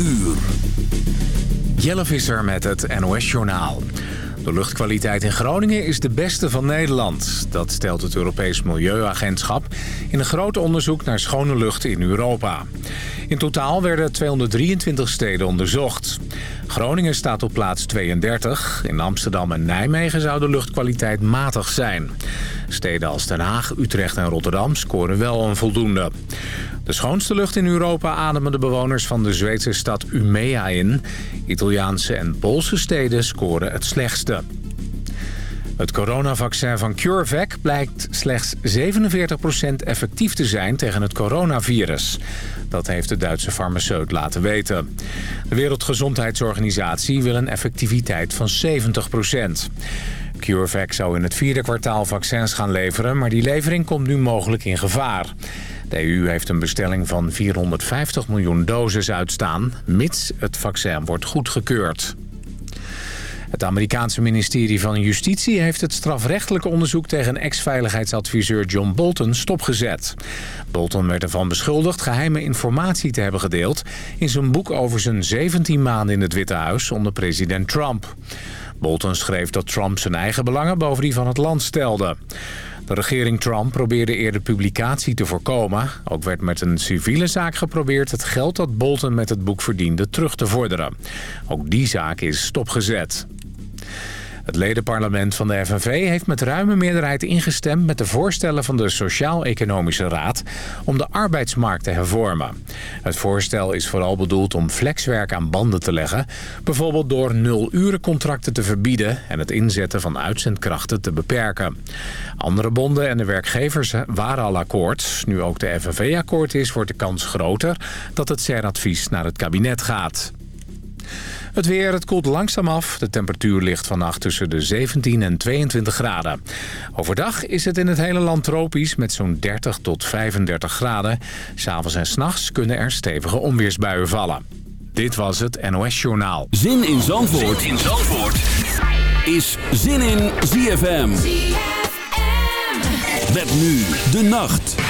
uur. Jelle Visser met het NOS-journaal. De luchtkwaliteit in Groningen is de beste van Nederland. Dat stelt het Europees Milieuagentschap in een groot onderzoek naar schone lucht in Europa. In totaal werden 223 steden onderzocht. Groningen staat op plaats 32. In Amsterdam en Nijmegen zou de luchtkwaliteit matig zijn. Steden als Den Haag, Utrecht en Rotterdam scoren wel een voldoende. De schoonste lucht in Europa ademen de bewoners van de Zweedse stad Umea in. Italiaanse en Poolse steden scoren het slechtste. Het coronavaccin van CureVac blijkt slechts 47% effectief te zijn tegen het coronavirus. Dat heeft de Duitse farmaceut laten weten. De Wereldgezondheidsorganisatie wil een effectiviteit van 70%. CureVac zou in het vierde kwartaal vaccins gaan leveren... maar die levering komt nu mogelijk in gevaar. De EU heeft een bestelling van 450 miljoen doses uitstaan... mits het vaccin wordt goedgekeurd. Het Amerikaanse ministerie van Justitie heeft het strafrechtelijke onderzoek tegen ex-veiligheidsadviseur John Bolton stopgezet. Bolton werd ervan beschuldigd geheime informatie te hebben gedeeld in zijn boek over zijn 17 maanden in het Witte Huis onder president Trump. Bolton schreef dat Trump zijn eigen belangen boven die van het land stelde. Regering Trump probeerde eerder publicatie te voorkomen. Ook werd met een civiele zaak geprobeerd het geld dat Bolton met het boek verdiende terug te vorderen. Ook die zaak is stopgezet. Het ledenparlement van de FNV heeft met ruime meerderheid ingestemd met de voorstellen van de Sociaal-Economische Raad om de arbeidsmarkt te hervormen. Het voorstel is vooral bedoeld om flexwerk aan banden te leggen, bijvoorbeeld door nul-urencontracten te verbieden en het inzetten van uitzendkrachten te beperken. Andere bonden en de werkgevers waren al akkoord. Nu ook de FNV akkoord is, wordt de kans groter dat het CER-advies naar het kabinet gaat. Het weer, het koelt langzaam af. De temperatuur ligt vannacht tussen de 17 en 22 graden. Overdag is het in het hele land tropisch met zo'n 30 tot 35 graden. S'avonds en s'nachts kunnen er stevige onweersbuien vallen. Dit was het NOS Journaal. Zin in Zandvoort, zin in Zandvoort. is Zin in ZFM. ZFM. Met nu de nacht.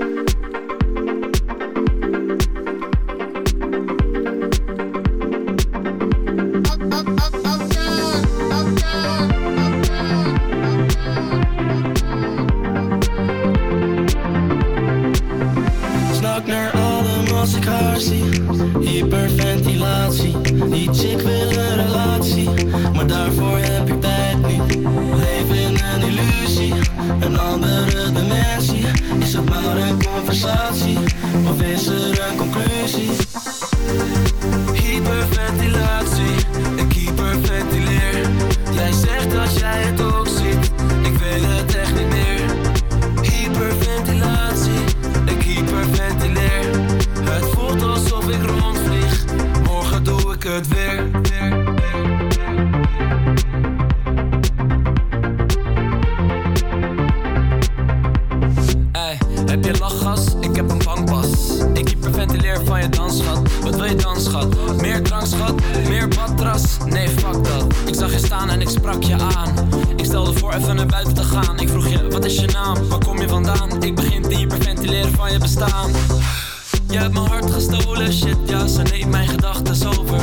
Ze neemt mijn gedachten over.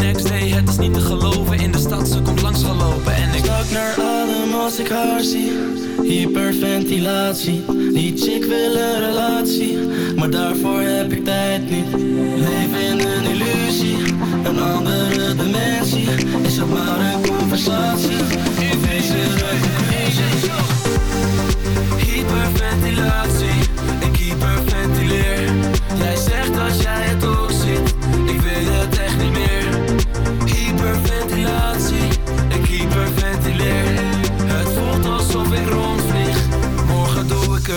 Next day, het is niet te geloven. In de stad, ze komt langs gelopen. En ik zak naar adem als ik haar zie. Hyperventilatie Die chick wil een relatie Maar daarvoor heb ik tijd niet. Leven in een illusie. Een andere dimensie. Is het maar een conversatie.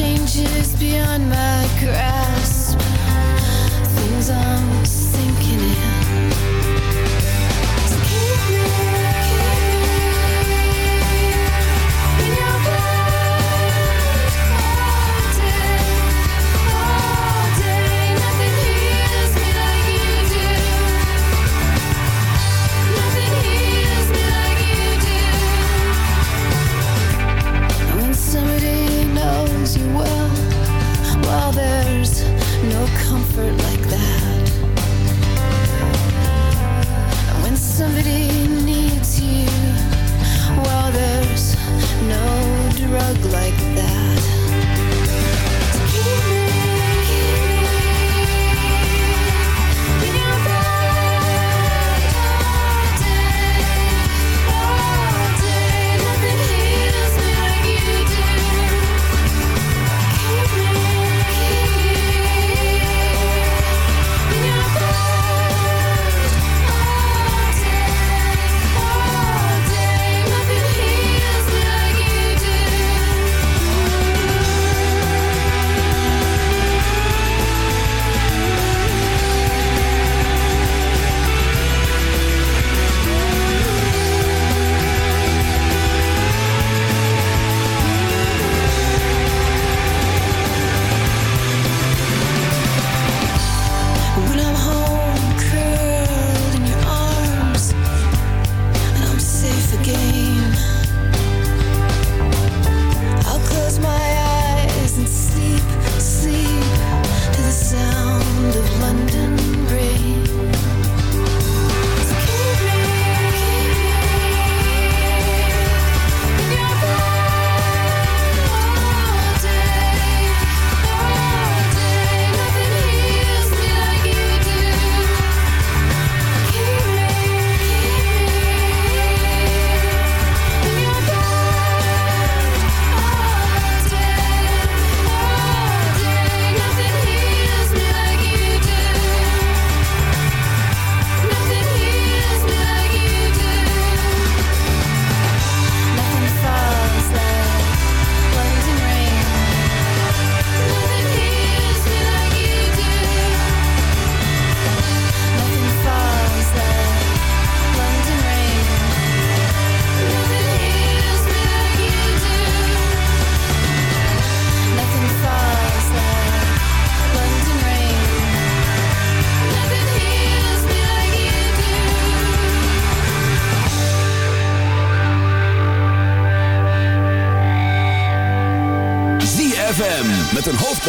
changes beyond my grasp. Things I'm sinking in.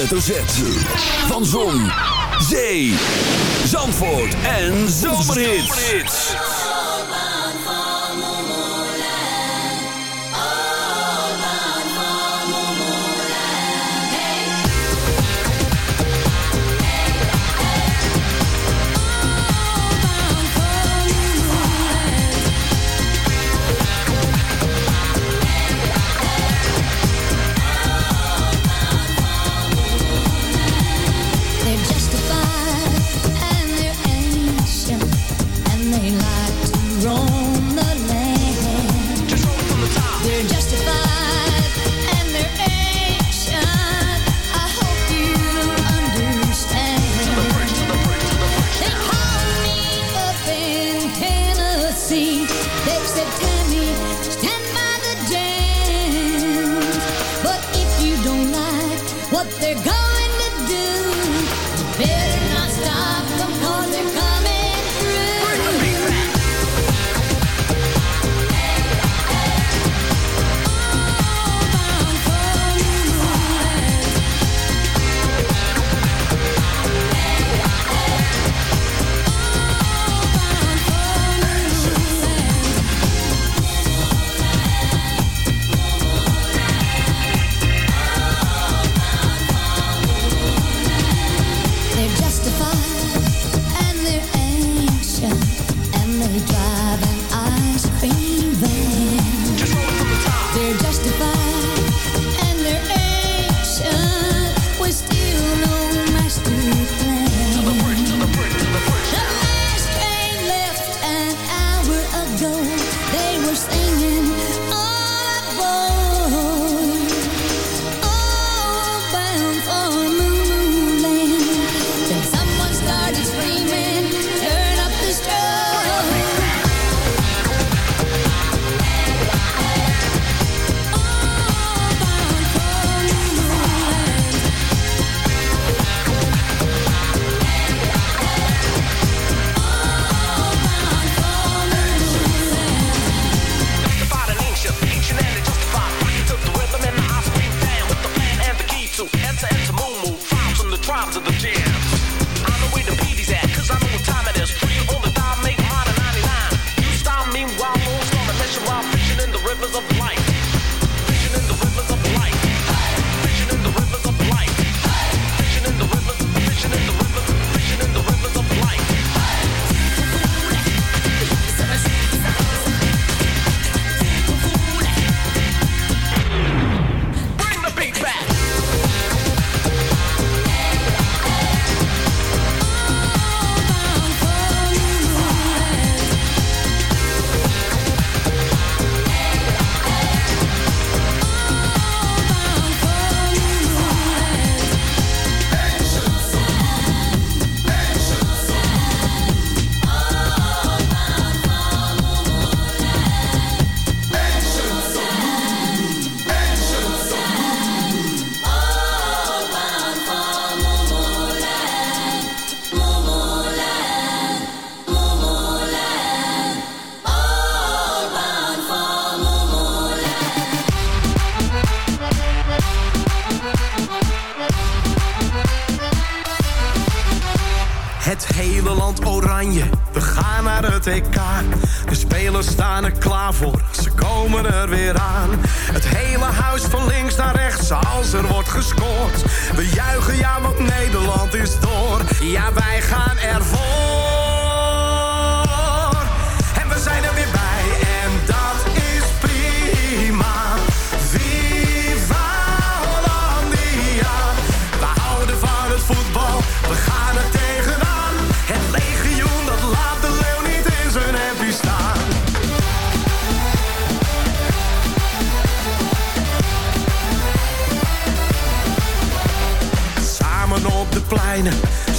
hoofdletter Z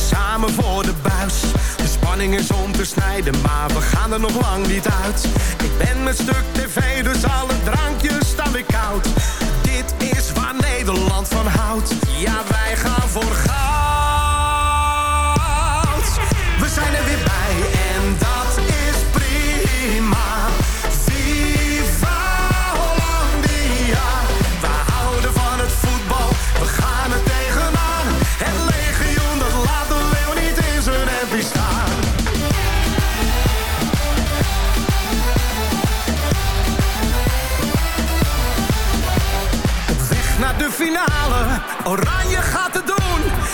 Samen voor de buis. De spanning is om te snijden, maar we gaan er nog lang niet uit. Ik ben met stuk tv, dus alle drankjes staan ik koud. Dit is waar Nederland van houdt. Ja, wij gaan voor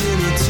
virginity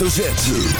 Hoofdletter.